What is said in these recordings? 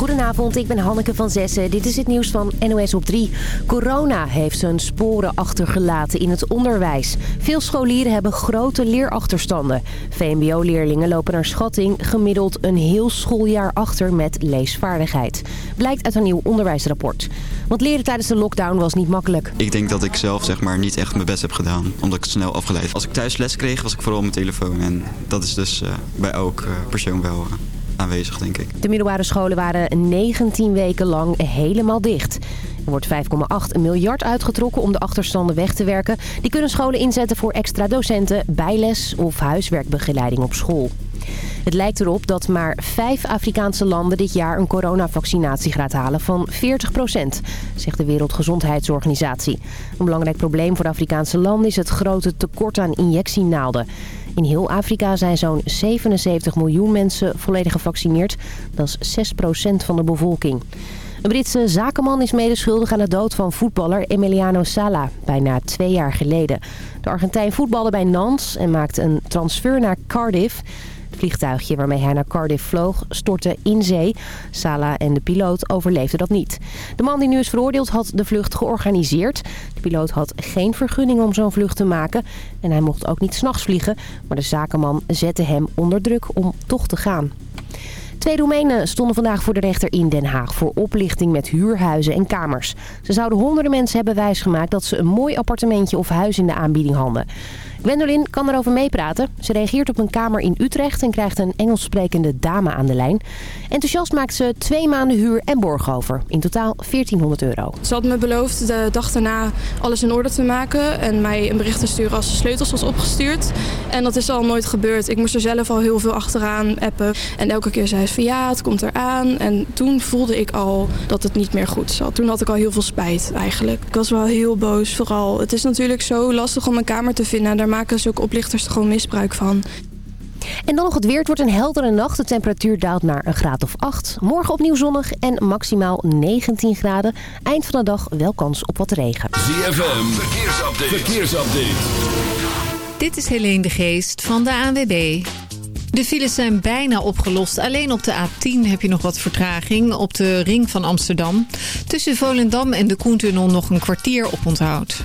Goedenavond, ik ben Hanneke van Zessen. Dit is het nieuws van NOS op 3. Corona heeft zijn sporen achtergelaten in het onderwijs. Veel scholieren hebben grote leerachterstanden. VMBO-leerlingen lopen naar schatting gemiddeld een heel schooljaar achter met leesvaardigheid. Blijkt uit een nieuw onderwijsrapport. Want leren tijdens de lockdown was niet makkelijk. Ik denk dat ik zelf zeg maar, niet echt mijn best heb gedaan, omdat ik snel afgeleid. Als ik thuis les kreeg, was ik vooral op mijn telefoon. En dat is dus uh, bij elk uh, persoon wel... Uh, aanwezig, denk ik. De middelbare scholen waren 19 weken lang helemaal dicht. Er wordt 5,8 miljard uitgetrokken om de achterstanden weg te werken. Die kunnen scholen inzetten voor extra docenten, bijles of huiswerkbegeleiding op school. Het lijkt erop dat maar vijf Afrikaanse landen dit jaar een coronavaccinatie gaat halen van 40% zegt de Wereldgezondheidsorganisatie. Een belangrijk probleem voor Afrikaanse landen is het grote tekort aan injectienaalden. In heel Afrika zijn zo'n 77 miljoen mensen volledig gevaccineerd. Dat is 6% van de bevolking. Een Britse zakenman is medeschuldig aan de dood van voetballer Emiliano Sala, bijna twee jaar geleden. De Argentijn voetbalde bij Nantes en maakte een transfer naar Cardiff. Het vliegtuigje waarmee hij naar Cardiff vloog stortte in zee. Sala en de piloot overleefden dat niet. De man die nu is veroordeeld had de vlucht georganiseerd. De piloot had geen vergunning om zo'n vlucht te maken. En hij mocht ook niet s'nachts vliegen. Maar de zakenman zette hem onder druk om toch te gaan. Twee Roemenen stonden vandaag voor de rechter in Den Haag voor oplichting met huurhuizen en kamers. Ze zouden honderden mensen hebben wijsgemaakt dat ze een mooi appartementje of huis in de aanbieding hadden. Gwendolyn kan erover meepraten. Ze reageert op een kamer in Utrecht en krijgt een Engels sprekende dame aan de lijn. Enthousiast maakt ze twee maanden huur en borg over. In totaal 1400 euro. Ze had me beloofd de dag daarna alles in orde te maken en mij een bericht te sturen als de sleutels was opgestuurd. En dat is al nooit gebeurd. Ik moest er zelf al heel veel achteraan appen. En elke keer zei ze van ja, het komt eraan. En toen voelde ik al dat het niet meer goed zat. Toen had ik al heel veel spijt eigenlijk. Ik was wel heel boos vooral. Het is natuurlijk zo lastig om een kamer te vinden. Daar maken zulke oplichters er gewoon misbruik van. En dan nog het weer. Het wordt een heldere nacht. De temperatuur daalt naar een graad of 8. Morgen opnieuw zonnig en maximaal 19 graden. Eind van de dag wel kans op wat regen. ZFM, verkeersupdate. verkeersupdate. Dit is Helene de Geest van de ANWB. De files zijn bijna opgelost. Alleen op de A10 heb je nog wat vertraging op de ring van Amsterdam. Tussen Volendam en de Koentunnel nog een kwartier op onthoud.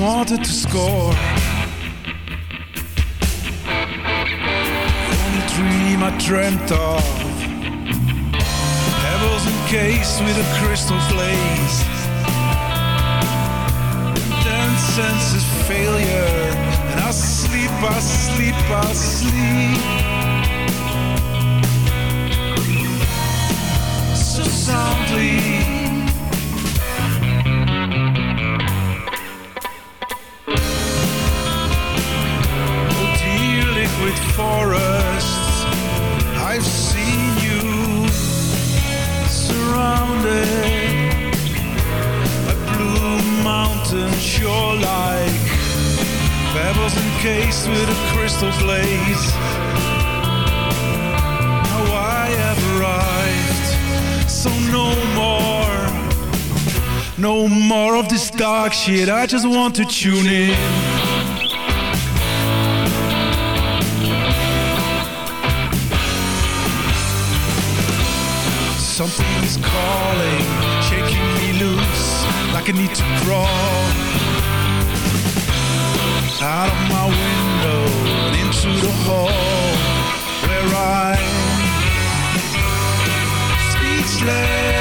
Wanted to score. The only dream I dreamt of. Pebbles encased with a crystal glaze senses failure. And I sleep, I sleep, I sleep. So soundly. Liquid forests, I've seen you surrounded by blue mountain shore like pebbles encased with a crystal glaze. Now I have arrived, so no more, no more of this dark shit. I just want to tune in. Is calling, shaking me loose like I need to crawl out of my window and into the hall where I'm speechless.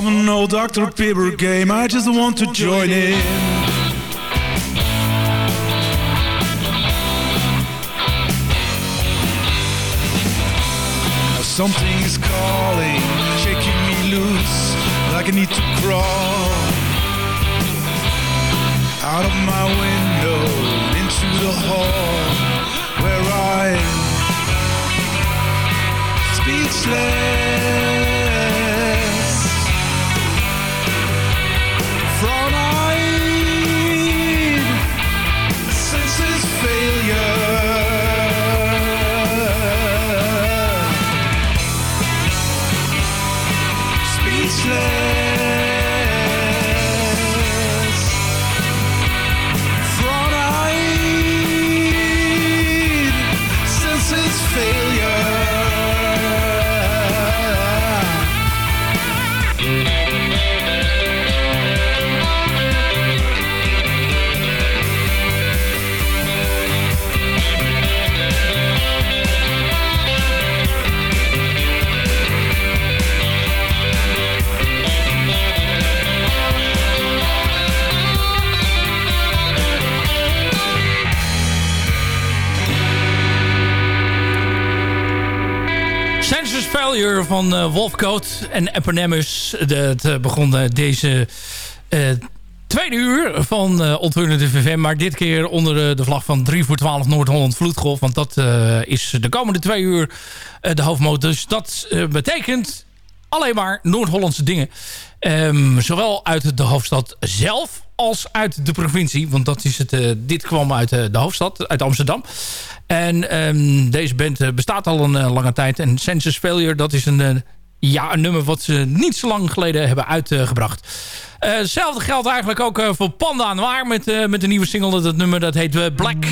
Of an old Dr. Pepper game. I just want to join in. Now something is calling, shaking me loose, like I need to crawl out of my window into the hall where I'm speechless. Van eh, Wolfcoat en Eponymous. De, het eh, begon eh, deze eh, tweede uur van uh, Alternative FM. Maar dit keer onder de vlag van 3 voor 12 Noord-Holland Vloedgolf. Want dat is de komende twee uur de hoofdmoot. Dus dat betekent alleen maar Noord-Hollandse dingen. Ehm, zowel uit de hoofdstad zelf als uit de provincie. Want dat is het, eh, dit kwam uit eh, de hoofdstad, uit Amsterdam. En ehm, deze band eh, bestaat al een lange tijd. En Census Failure, dat is een, ja, een nummer wat ze niet zo lang geleden hebben uitgebracht. Hetzelfde geldt eigenlijk ook voor Panda Noir met, eh, met de nieuwe single. Dat nummer dat heet Black.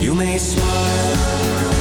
You may smile.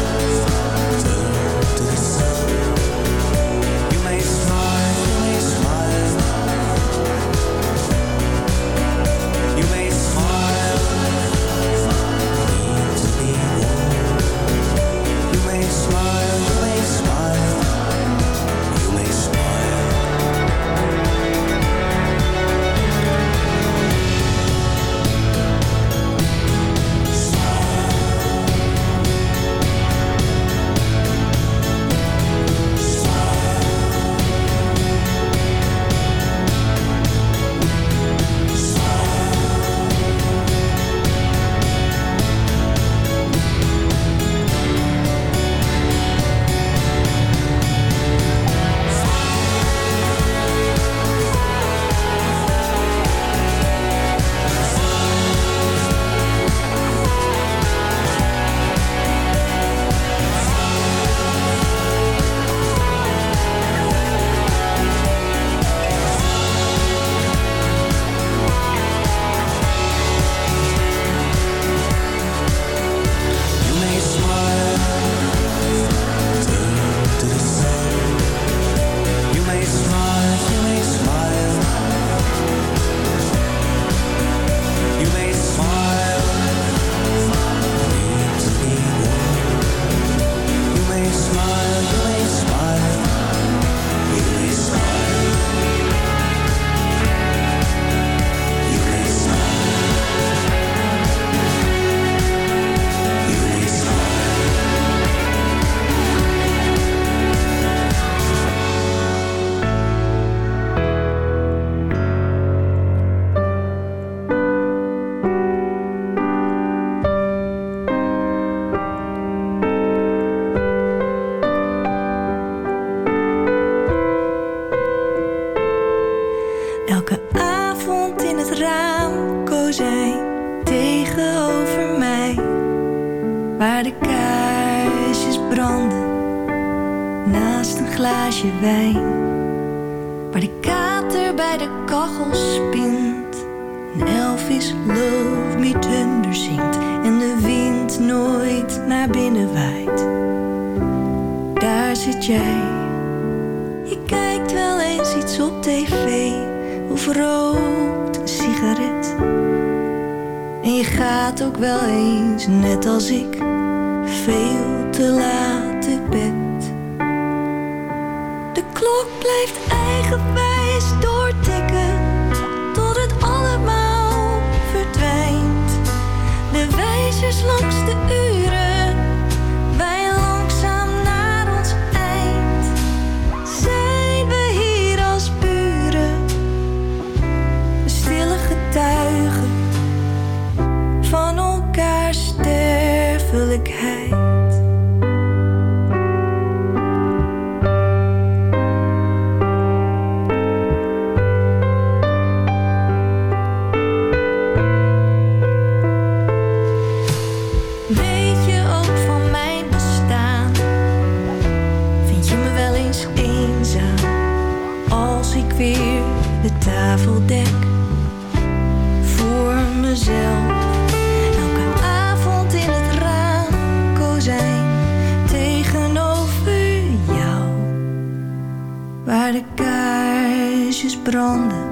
Branden,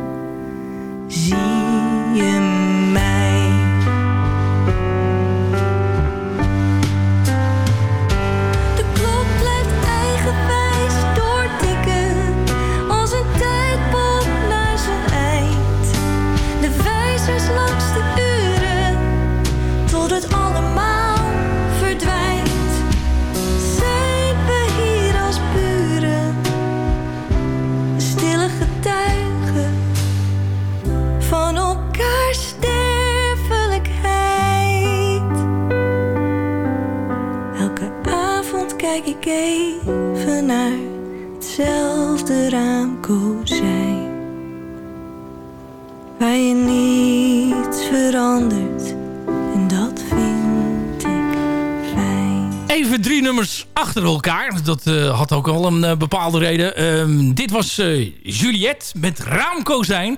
Dat eh, had ook al een eh, bepaalde reden. Ehm, dit was eh, Juliette met Raamkozijn.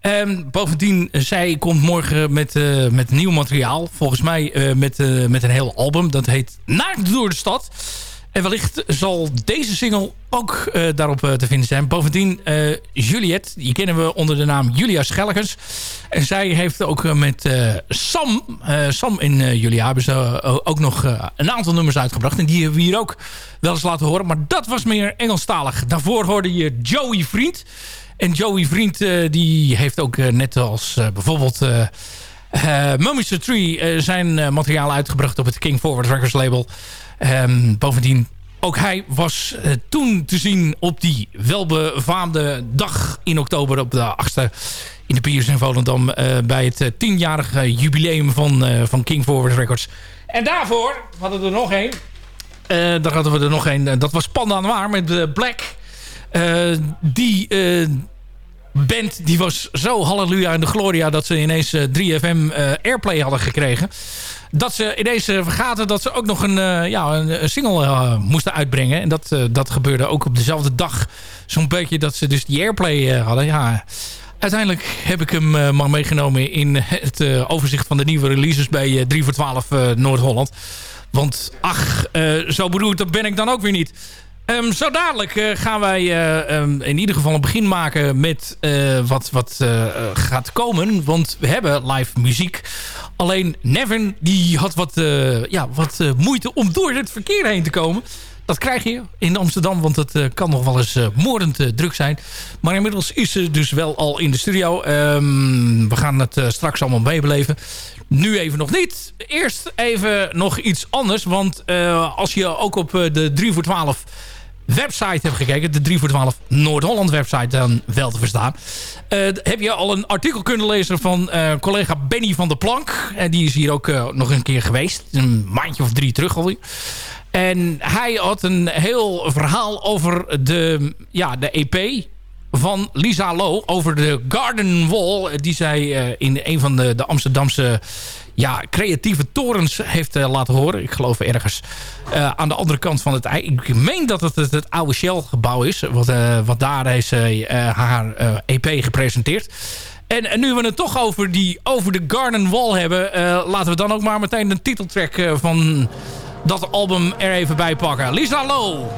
Ehm, bovendien, zij komt morgen met, met nieuw materiaal. Volgens mij met, met een heel album. Dat heet Naakt door de stad. En wellicht zal deze single ook eh, daarop eh, te vinden zijn. Bovendien, eh, Juliette, die kennen we onder de naam Julia Schellekens. En zij heeft ook met Sam, Sam eh, Julia, hebben ze ook nog een aantal nummers uitgebracht. En die hebben we hier ook wel eens laten horen. Maar dat was meer Engelstalig. Daarvoor hoorde je Joey Vriend. En Joey Vriend die heeft ook net als bijvoorbeeld... uh, Mummies Tree zijn materiaal uitgebracht op het King Forward Records label. Ehm, bovendien, ook hij was eh, toen te zien op die welbefaamde dag in oktober op de 8e in de Piers in Volendam eh, bij het eh, tienjarige jubileum van, van King Forward Records. En daarvoor hadden we er nog één. Daar hadden we er nog één. Dat was Panda Noir met eh, Black. Die band die was zo halleluja in de gloria... dat ze ineens eh, 3FM eh, Airplay hadden gekregen. Dat ze ineens vergaten dat ze ook nog een, eh, ja, een, single eh, moesten uitbrengen. En dat, eh, dat gebeurde ook op dezelfde dag. Zo'n beetje dat ze dus die Airplay hadden. Ja, uiteindelijk heb ik hem maar meegenomen in het overzicht van de nieuwe releases bij eh, 3 voor 12 eh, Noord-Holland. Want ach, zo beroerd ben ik dan ook weer niet. Ehm, zo dadelijk eh, gaan wij eh, ehm, in ieder geval een begin maken met eh, wat, wat gaat komen. Want we hebben live muziek. Alleen Nevin die had wat, ja, wat moeite om door het verkeer heen te komen. Dat krijg je in Amsterdam, want het kan nog wel eens moordend druk zijn. Maar inmiddels is ze dus wel al in de studio. Ehm, we gaan het straks allemaal meebeleven. Nu even nog niet. Eerst even nog iets anders. Want als je ook op de 3 voor 12 website hebt gekeken... de 3 voor 12 Noord-Holland website dan wel te verstaan... eh, heb je al een artikel kunnen lezen van eh, collega Benny van der Plank. En die is hier ook eh, nog een keer geweest. Een maandje of drie terug alweer. En hij had een heel verhaal over de, ja, de EP van Lisa Low over de Garden Wall... die zij in een van de, de Amsterdamse ja, creatieve torens heeft laten horen. Ik geloof ergens aan de andere kant van het ei. Ik meen dat het het, oude Shell-gebouw is. Wat, wat daar heeft haar EP gepresenteerd. En, en, nu we het toch over, die, over de Garden Wall hebben... laten we dan ook maar meteen de titeltrack van dat album er even bij pakken. Lisa Low.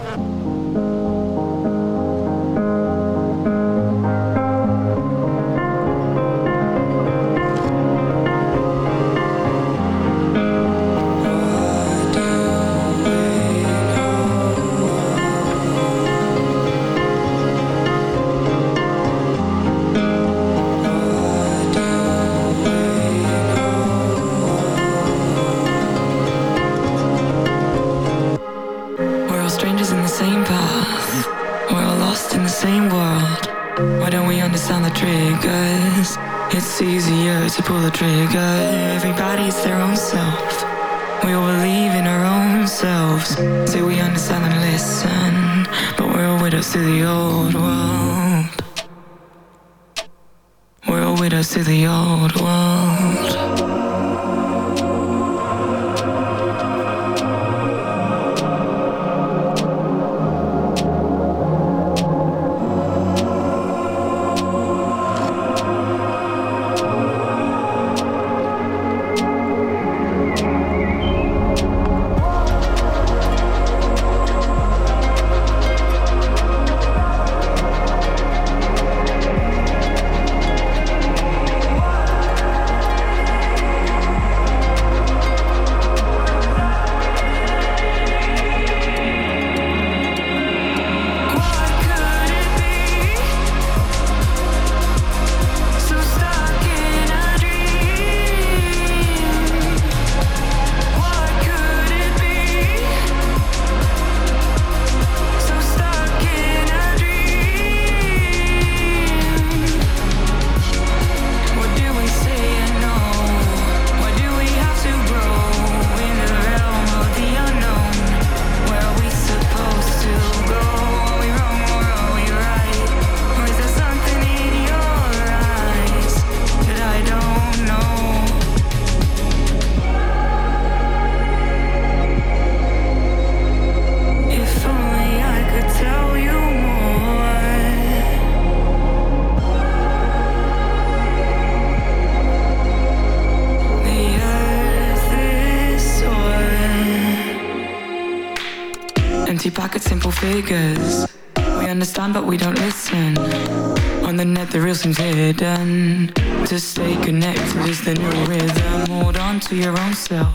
To your own self.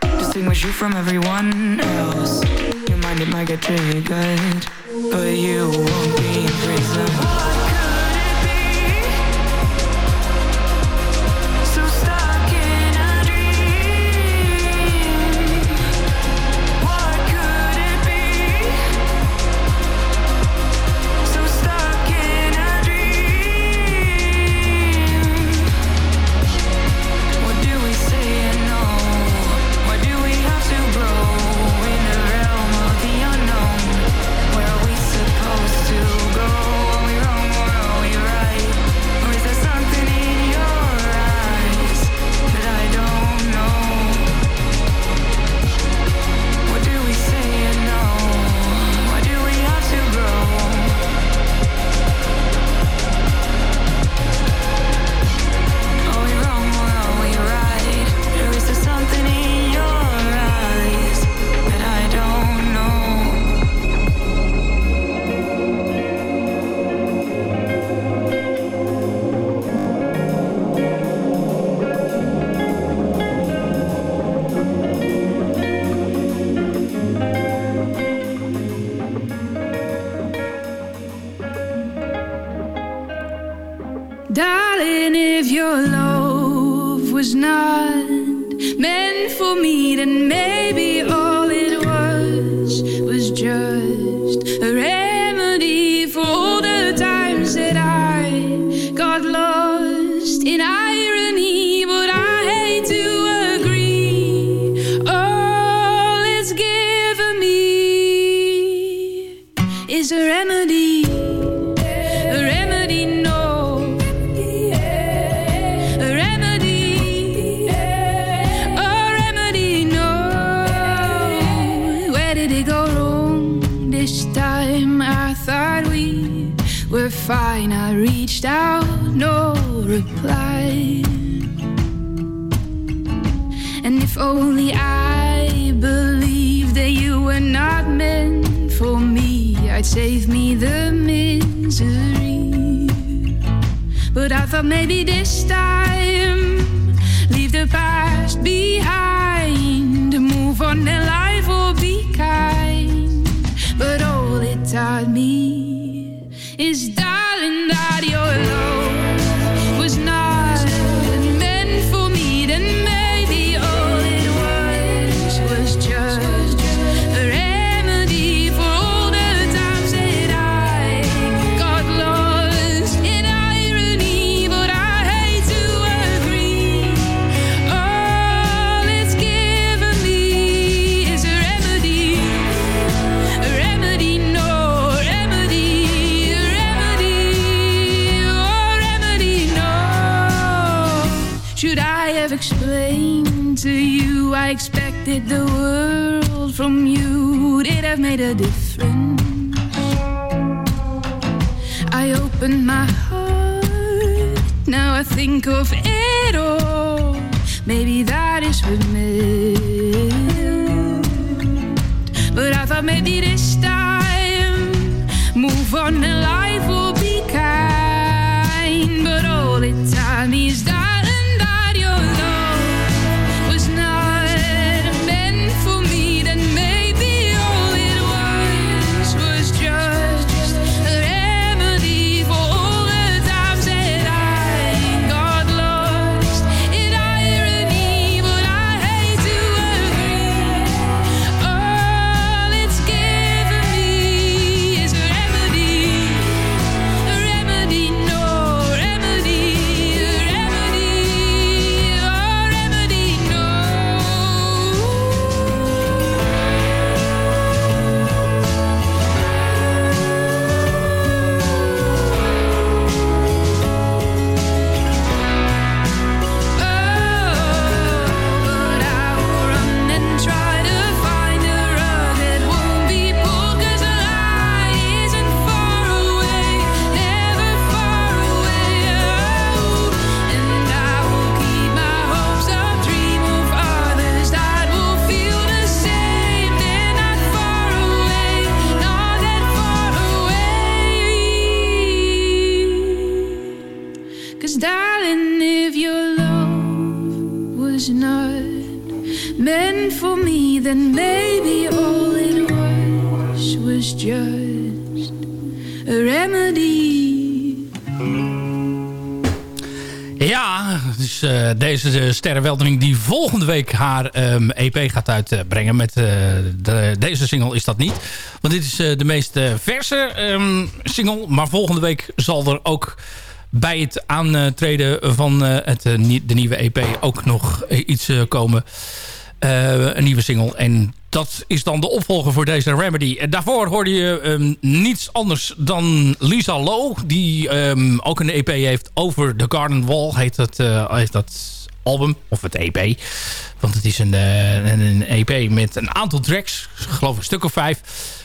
Distinguish you from everyone else. Your mind, it might get triggered. But you won't be is a remedy. A remedy save me the misery. But I thought maybe this expected the world from you? Would have made a difference? I opened my heart, now I think of it all. Maybe that is what meant. But I thought maybe this time, move on and life then maybe all it was was just a remedy. Ja, dus eh, deze sterrenweldering die volgende week haar ehm, EP gaat uitbrengen. Met eh, de, deze single is dat niet. Want dit is de meest verse ehm, single. Maar volgende week zal er ook bij het aantreden van het, de nieuwe EP ook nog iets komen. Eh, een nieuwe single. En dat is dan de opvolger voor deze Remedy. En daarvoor hoorde je ehm, niets anders dan Lisa Low. Die ehm, ook een EP heeft over The Garden Wall. Heet dat, eh, dat album. Of het EP. Want het is een, eh, een, EP met een aantal tracks. Geloof een stuk of vijf.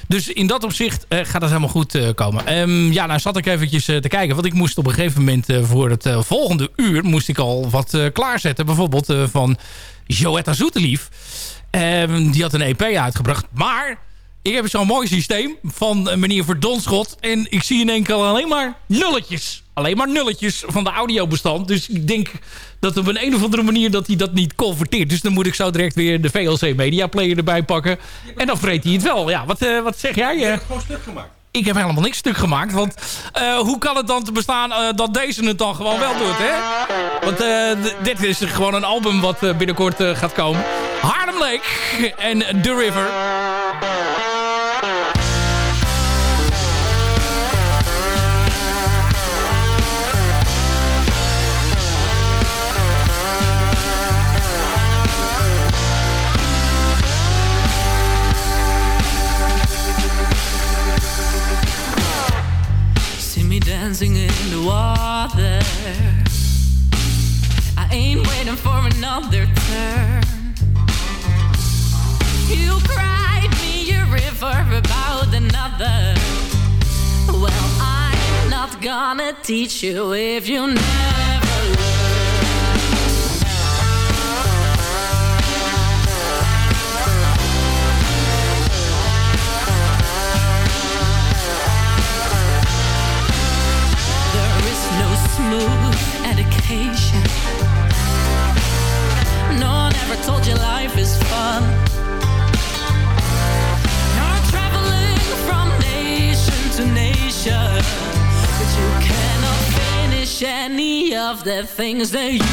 Dus in dat opzicht gaat het helemaal goed komen. Ehm, ja, nou zat ik eventjes te kijken. Want ik moest op een gegeven moment voor het volgende uur... moest ik al wat klaarzetten. Bijvoorbeeld van Joetta Zoetelief. Ehm, die had een EP uitgebracht. Maar ik heb zo'n mooi systeem van meneer Verdonschot. En ik zie in één keer alleen maar nulletjes. Alleen maar nulletjes van de audiobestand. Dus ik denk dat op een, een of andere manier dat hij dat niet converteert. Dus dan moet ik zo direct weer de VLC Media Player erbij pakken. En dan vreet hij het wel. Ja, wat, eh, wat zeg jij? Eh, Gewoon stuk gemaakt. Ik heb helemaal niks stuk gemaakt. Want eh, hoe kan het dan te bestaan eh, dat deze het dan gewoon wel doet, hè? Want eh, dit is gewoon een album wat binnenkort gaat komen. Harlem Lake en The River. teach you if you need things they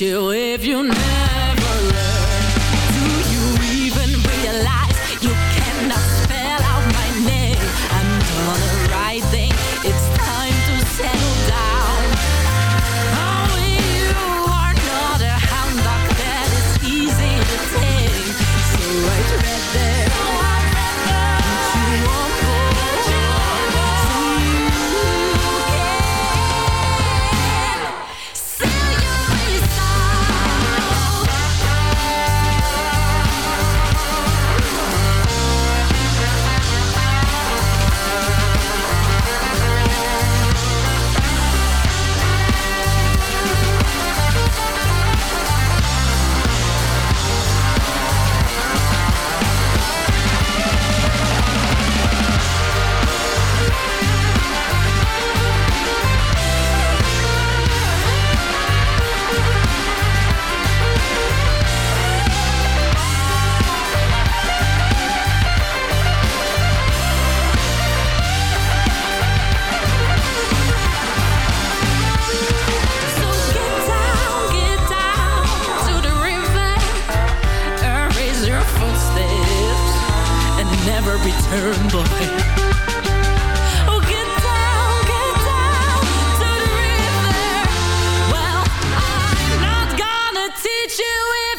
you if you never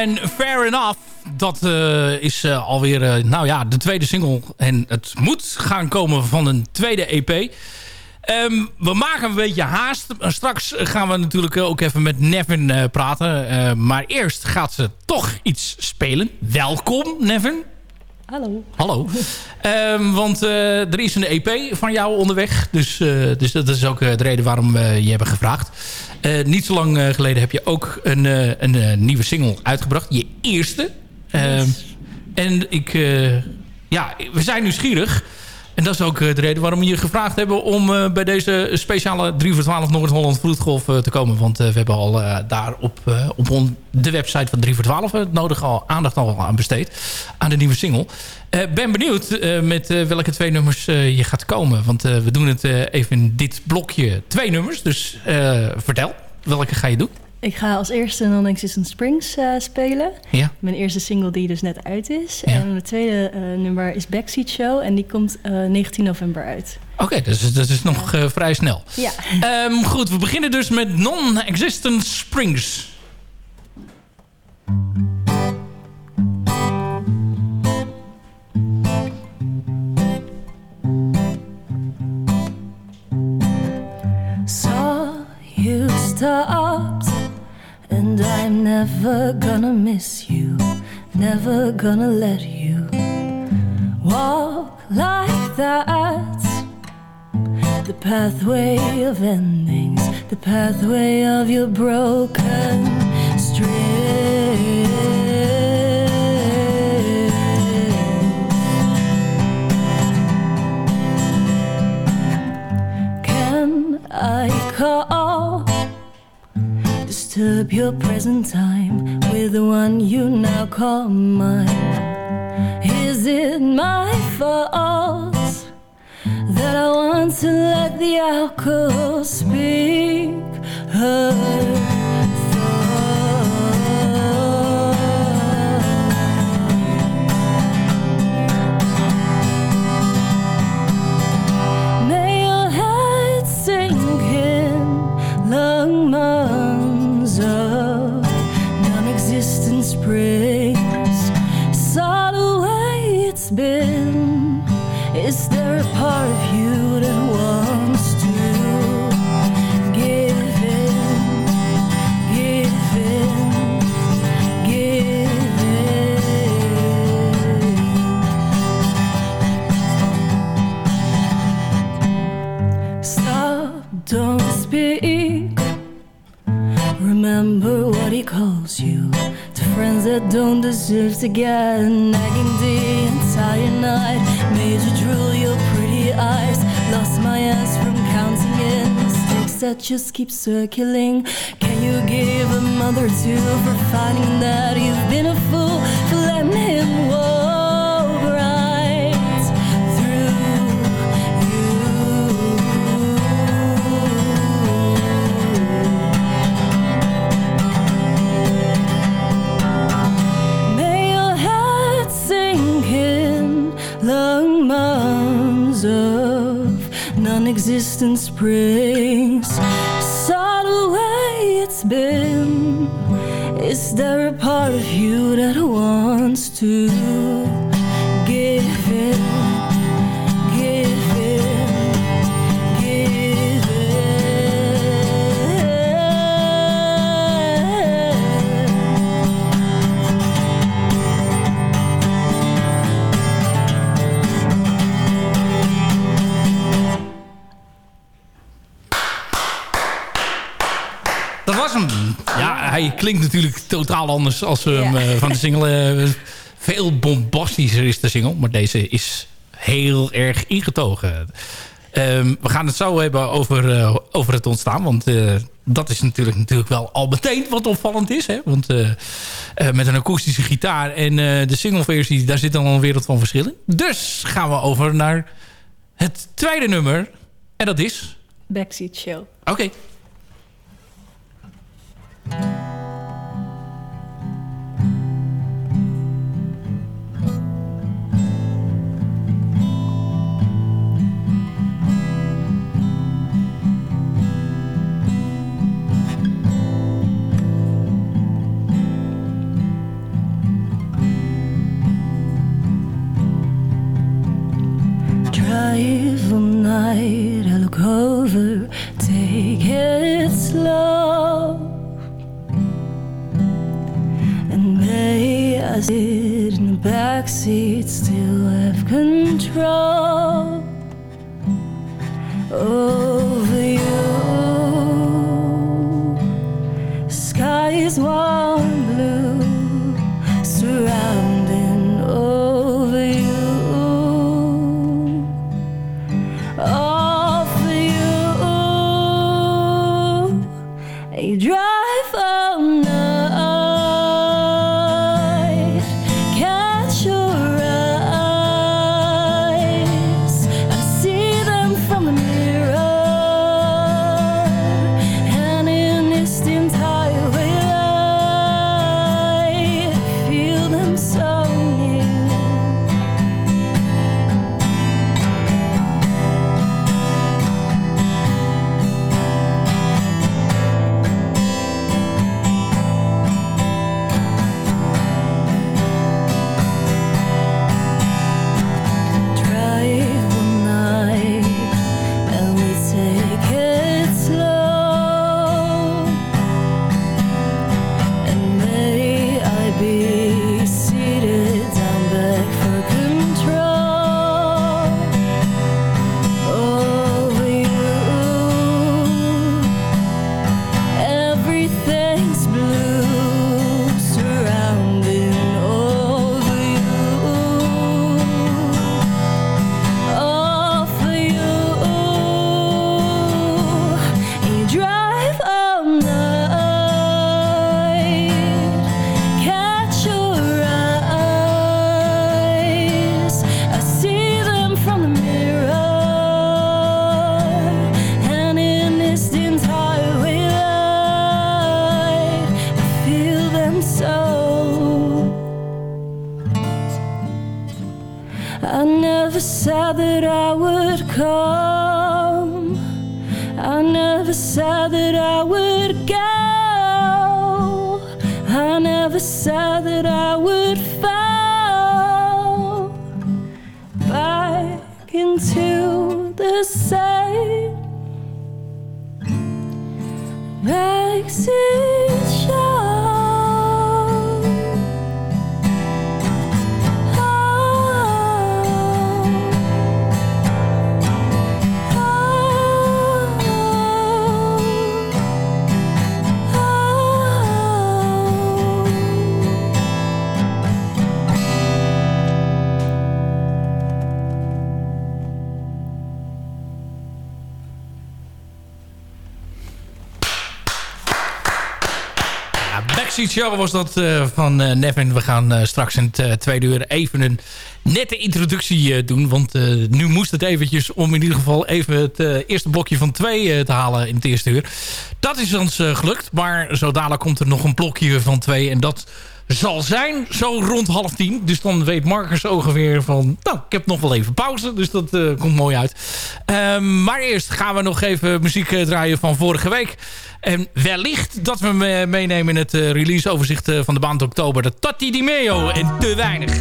en Fair Enough. Dat uh, is uh, alweer uh, nou ja, de tweede single. En het moet gaan komen van een tweede EP. Um, we maken een beetje haast. Straks gaan we natuurlijk ook even met Nevin praten. maar eerst gaat ze toch iets spelen. Welkom, Nevin. Hallo. Hallo. um, want er is een EP van jou onderweg. Dus, dus dat is ook de reden waarom we je hebben gevraagd. Uh, niet zo lang uh, geleden heb je ook een, uh, een nieuwe single uitgebracht. Je eerste. Yes. en ik, ja, we zijn nieuwsgierig. En dat is ook de reden waarom we je gevraagd hebben... om bij deze speciale 3 voor 12 Noord-Holland Vloedgolf te komen. Want we hebben al daar op, op de website van 3 voor 12... het nodige al, aandacht al aan besteed. Aan de nieuwe single. ben benieuwd met welke twee nummers je gaat komen. Want we doen het even in dit blokje twee nummers. Dus vertel, welke ga je doen? Ik ga als eerste Non-Existent Springs uh, spelen. Ja. Mijn eerste single die dus net uit is. Ja. En mijn tweede uh, nummer is Backseat Show. En die komt uh, 19 november uit. Oké, okay, dus dat is nog vrij snel. Ja. Um, goed, we beginnen dus met Non-Existent Springs. you stopped And I'm never gonna miss you Never gonna let you Walk like that. The pathway of endings The pathway of your broken strings. Can I call Disturb your present time With the one you now call mine. Is it my fault That I want to let the alcohol speak? Her that don't deserve to get nagging the entire night. Made you drool your pretty eyes. Lost my ass from counting in mistakes that just keep circling. Can you give a mother two for finding that you've been a fool non-existent springs. Saw the way it's been. Is there a part of you that wants to klinkt natuurlijk totaal anders als we hem eh, van de single. eh, veel bombastischer is de single. Maar deze is heel erg ingetogen. Ehm, we gaan het zo hebben over, eh, over het ontstaan. Want dat is natuurlijk, natuurlijk wel al meteen wat opvallend is. Hè? Want met een akoestische gitaar en de singleversie... daar zit dan al een wereld van verschillen. Dus gaan we over naar het tweede nummer. En dat is... Backseat Show. Oké. All night. I look over, take it slow. And may I sit in the backseat, still have control over you. Sky is warm them so. I never said that I would come. I never said that I would go. I never said that I would fall back into the same backseat Backseat Show was dat eh, van eh, Nevin. We gaan eh, straks in het tweede uur even een nette introductie doen. Want nu moest het eventjes om in ieder geval even het eerste blokje van twee te halen in het eerste uur. Dat is ons gelukt. Maar zo dadelijk komt er nog een blokje van twee. En dat zal zijn zo rond half tien. Dus dan weet Marcus ongeveer van... Nou, ik heb nog wel even pauze. Dus dat eh, komt mooi uit. Ehm, maar eerst gaan we nog even muziek eh, draaien van vorige week. En wellicht dat we me- meenemen in het eh, releaseoverzicht van de maand oktober. De Tatti Di Meo en Te Weinig.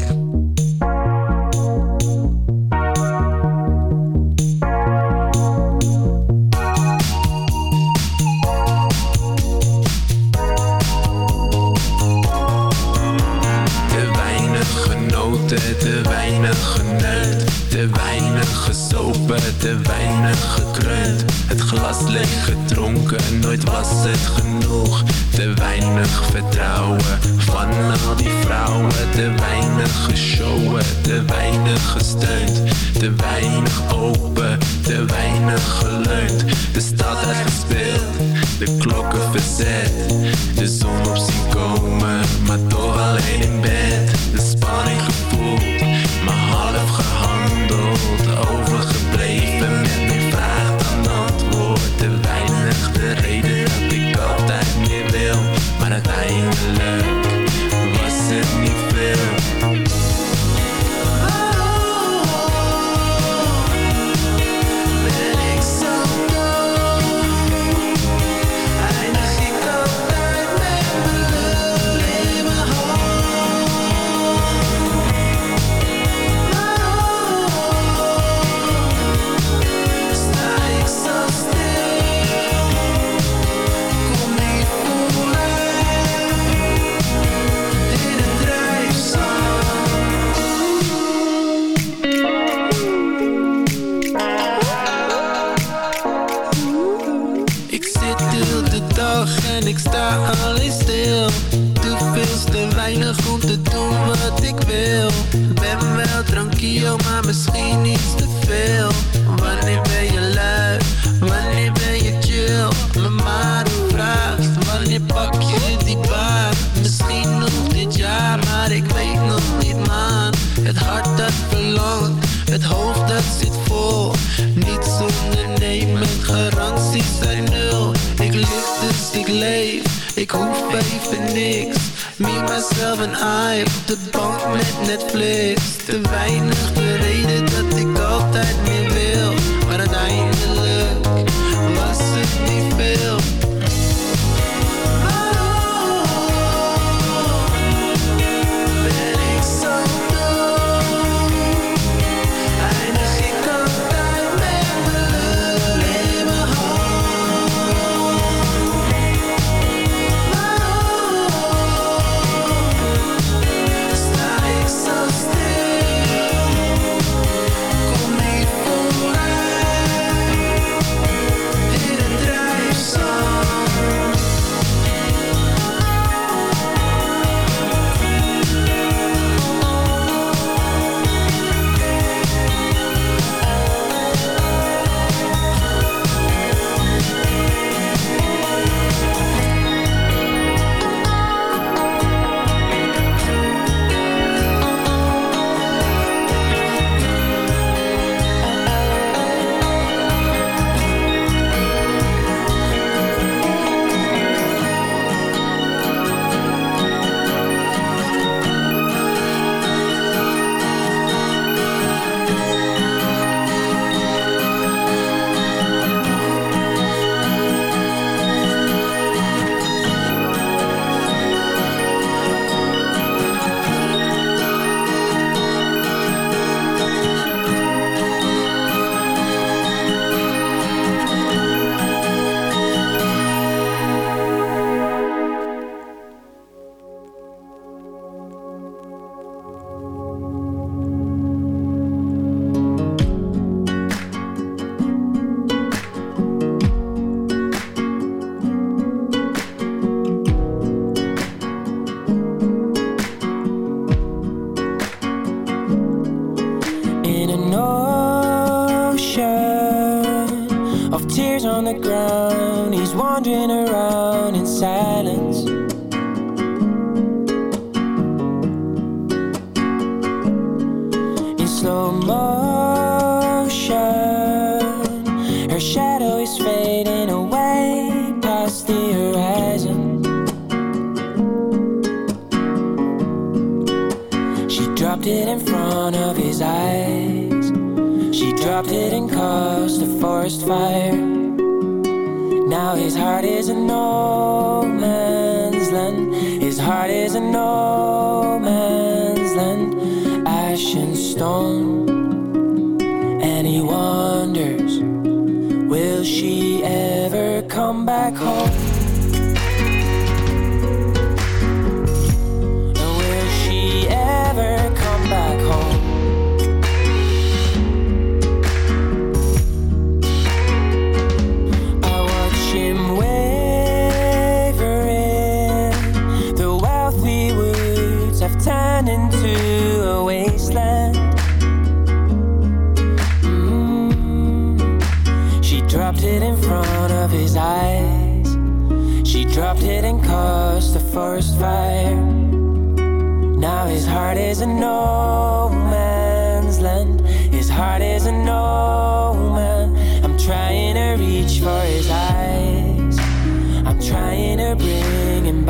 Te weinig gesopen, te weinig gekreund. Het glas leeg gedronken, nooit was het genoeg. Te weinig vertrouwen van al die vrouwen. Te weinig geshowen, te weinig gesteund. Te weinig open, te weinig geleund. De stad uitgespeeld, de klokken verzet. De zon op zien komen, maar toch alleen in bed. world over. Ik hoef even niks. Me, myself en I Op de bank met Netflix. Te weinig de reden dat ik altijd meer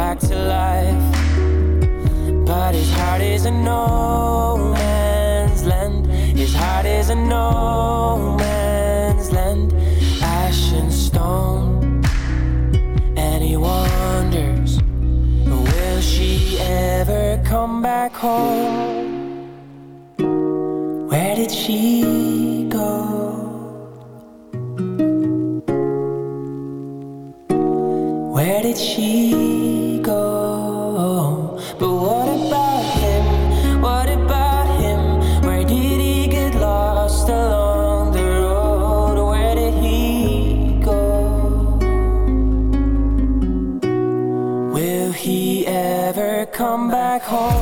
back to life. But his heart is a no man's land. His heart is a no man's land. Ash and stone. And he wonders, will she ever come back home? Where did she? call.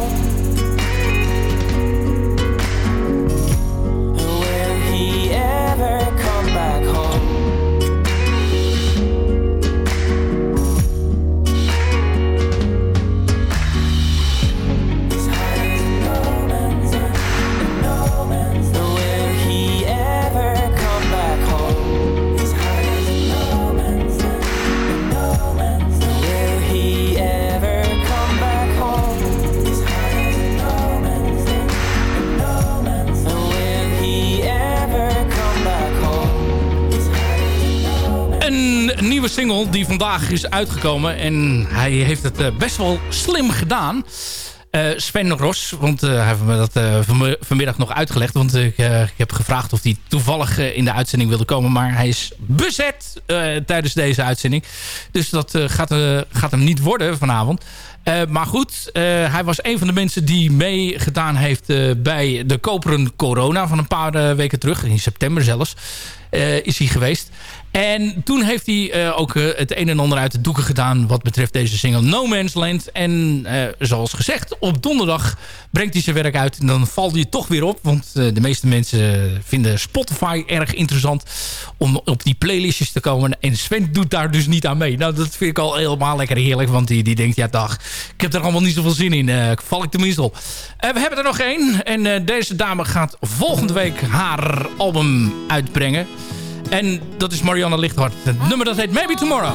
Die vandaag is uitgekomen. En hij heeft het eh, best wel slim gedaan. Eh, Sven Ros, want eh, hij heeft me dat vanmi- vanmiddag nog uitgelegd. Want ik, ik heb gevraagd of hij toevallig in de uitzending wilde komen. Maar hij is bezet tijdens deze uitzending. Dus dat gaat, gaat hem niet worden vanavond. Maar goed, hij was een van de mensen die meegedaan heeft bij de Koperen Corona van een paar weken terug. In september zelfs eh, is hij geweest. En toen heeft hij eh, ook eh, het een en ander uit de doeken gedaan... wat betreft deze single No Man's Land. En zoals gezegd, op donderdag brengt hij zijn werk uit. En dan valt hij toch weer op. Want de meeste mensen vinden Spotify erg interessant... om op die playlistjes te komen. En Sven doet daar dus niet aan mee. Nou, dat vind ik al helemaal lekker heerlijk. Want die, die denkt, ja dag, ik heb er allemaal niet zoveel zin in. Val ik tenminste op. We hebben er nog één. En deze dame gaat volgende week haar album uitbrengen. En dat is Marianne Lichthart. Het nummer dat heet Maybe Tomorrow.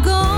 I